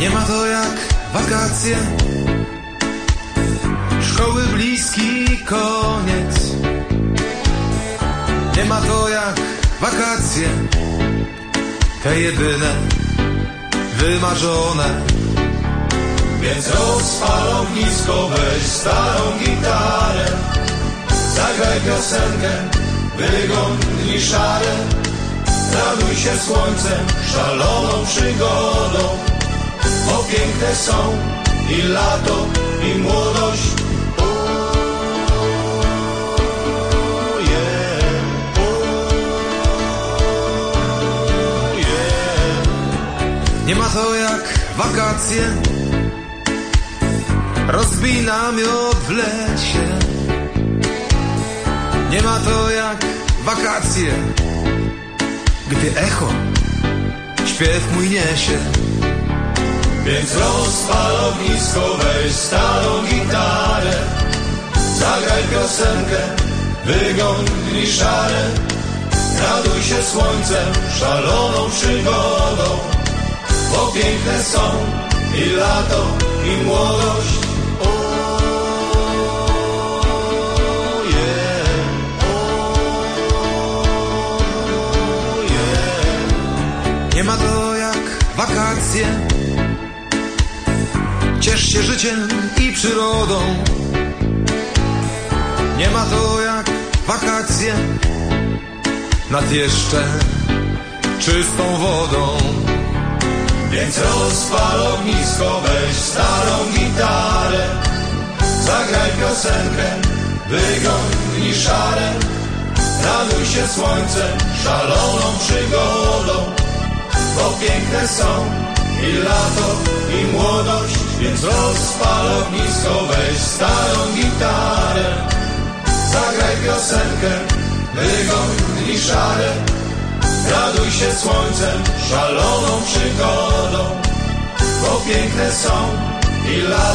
Nie ma to jak wakacje, szkoły bliski koniec. Nie ma to jak wakacje, te jedyne, wymarzone. Więc rozpal ognisko, weź starą gitarę. Zagraj piosenkę, wygoń dni szare. Raduj się słońcem, szaloną przygodą Bo piękne są i lato, i młodość. Nie ma to jak wakacje, rozbij namiot w lesie. Nie ma to jak wakacje, gdy echo śpiew mój niesie. Więc rozpal ognisko, weź starą gitarę Zagraj piosenkę, wygoń szare Raduj się słońcem, szaloną przygodą Bo piękne są i lato, i młodość. Nie ma to jak wakacje. Ciesz się życiem i przyrodą. Nie ma to jak wakacje nad jeszcze czystą wodą. Więc rozpal ognisko, weź starą gitarę Zagraj piosenkę, wygoń dni szare Raduj się słońcem, szaloną przygodą Bo piękne są i lato, i młodość Więc rozpal ognisko, weź starą gitarę. Zagraj piosenkę, wygoń dni szare. Raduj się słońcem, szaloną przygodą Bo piękne są i i młodość